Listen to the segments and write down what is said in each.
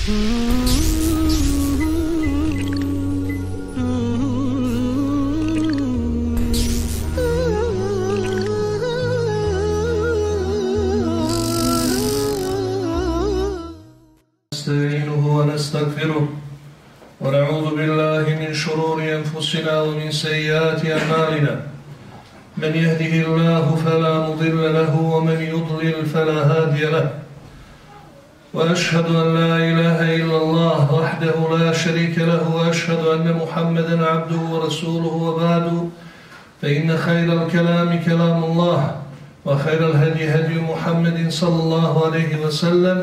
نستعينه ونستغفره ونعوذ بالله من شرور أنفسنا ومن سيئات أعمالنا. من يهده الله فلا مضل له ومن يضلل فلا هادي له. وأشهد أن لا شريك له وأشهد أن محمدا عبده ورسوله وبعد. فإن خير الكلام كلام الله وخير الهدي هدي محمد صلى الله عليه وسلم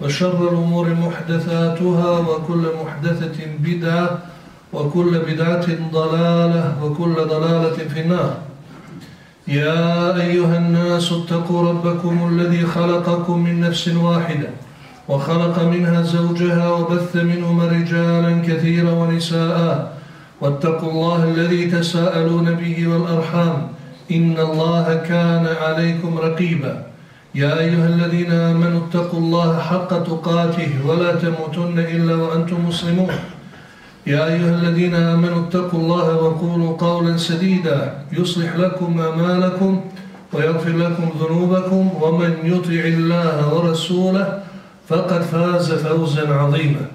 وشر الأمور محدثاتها وكل محدثة بدعة وكل بدعة ضلالة وكل ضلالة في النار. يا أيها الناس اتقوا ربكم الذي خلقكم من نفس واحدة. وخلق منها زوجها وبث منهما رجالا كثيرا ونساء. واتقوا الله الذي تساءلون به والأرحام. إن الله كان عليكم رقيبا. يا أيها الذين آمنوا اتقوا الله حق تقاته ولا تموتن إلا وأنتم مسلمون. يا أيها الذين آمنوا اتقوا الله وقولوا قولا سديدا. يصلح لكم أمالكم ويغفر لكم ذنوبكم. ومن يطع الله ورسوله فقد فاز فوزا عظيما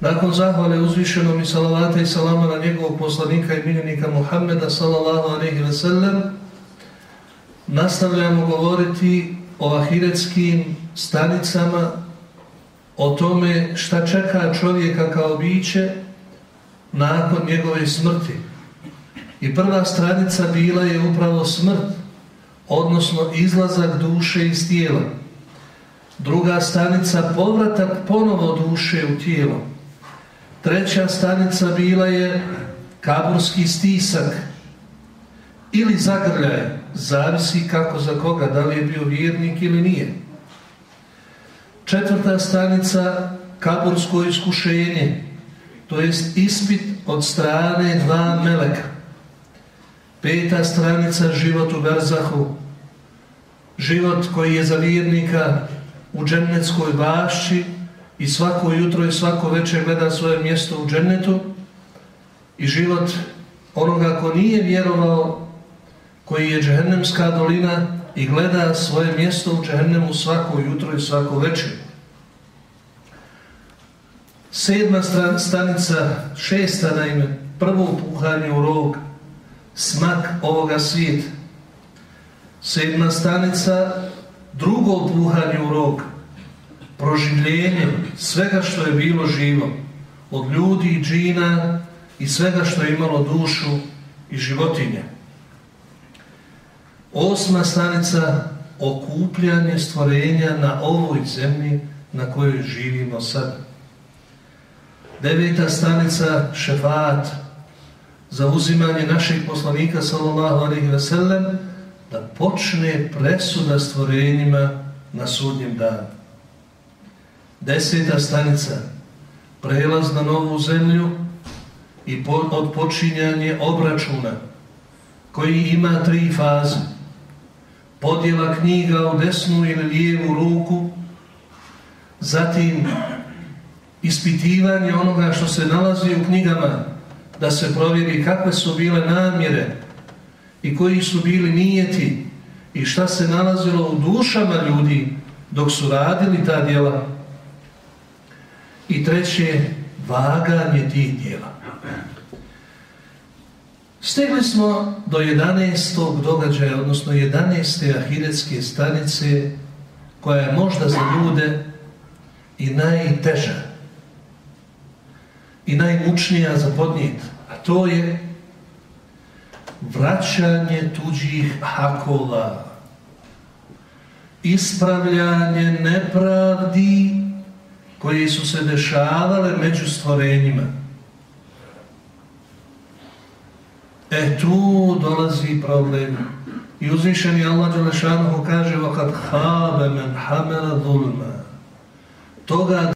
Nakon zahvale uzvišenom i salavata i salama na njegovog poslanika i miljenika Muhammeda sallallahu alaihi ve sellem, nastavljamo govoriti o ahiretskim stanicama, o tome šta čeka čovjeka kao biće nakon njegove smrti. I prva stranica bila je upravo smrt, odnosno izlazak duše iz tijela. Druga stanica povratak ponovo duše u tijelo. Treća stanica bila je kaburski stisak ili zagrljaj, zavisi kako za koga, da li je bio vjernik ili nije. Četvrta stanica, kabursko iskušenje, to jest ispit od strane dva meleka. Peta stranica, život u Berzahu, život koji je za vjernika u džennetskoj bašći i svako jutro i svako večer gleda svoje mjesto u džennetu i život onoga ko nije vjerovao koji je džehennemska dolina i gleda svoje mjesto u džehennemu svako jutro i svako večer. Sedma stanica, šesta naime, prvo puhanje u rog, smak ovoga svijeta. Sedma stanica, drugo puhanje u rog, proživljenje svega što je bilo živo, od ljudi i džina i svega što je imalo dušu i životinje. Osma stanica, okupljanje stvorenja na ovoj zemlji na kojoj živimo sad. Deveta stanica, šefat, zauzimanje našeg poslanika sallallahu alaihi ve sellem, da počne presuda stvorenjima na sudnjem danu. Deseta stanica, prelaz na novu zemlju i odpočinjanje obračuna, koji ima tri faze. Podjela knjiga u desnu ili lijevu ruku, zatim ispitivanje onoga što se nalazi u knjigama, da se provjeri kakve su bile namjere i koji su bili nijeti i šta se nalazilo u dušama ljudi dok su radili ta djela. I treće, vaganje tih djela. Stegli smo do 11. događaja, odnosno 11. ahiretske stanice, koja je možda za ljude i najteža i najmučnija za podnijet, a to je vraćanje tuđih hakova, ispravljanje nepravdi koje su se dešavale među stvorenjima. E tu dolazi problem. I uzvišeni Allah Đelešanohu kaže وَقَدْ خَابَ مَنْ حَمَلَ ظُلْمَ Toga